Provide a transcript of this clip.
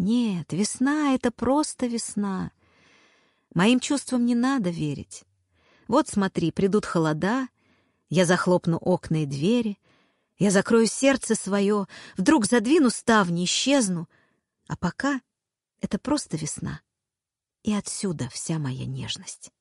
Нет, весна — это просто весна. Моим чувствам не надо верить. Вот смотри, придут холода, я захлопну окна и двери, я закрою сердце свое, вдруг задвину ставни, исчезну. А пока это просто весна. И отсюда вся моя нежность.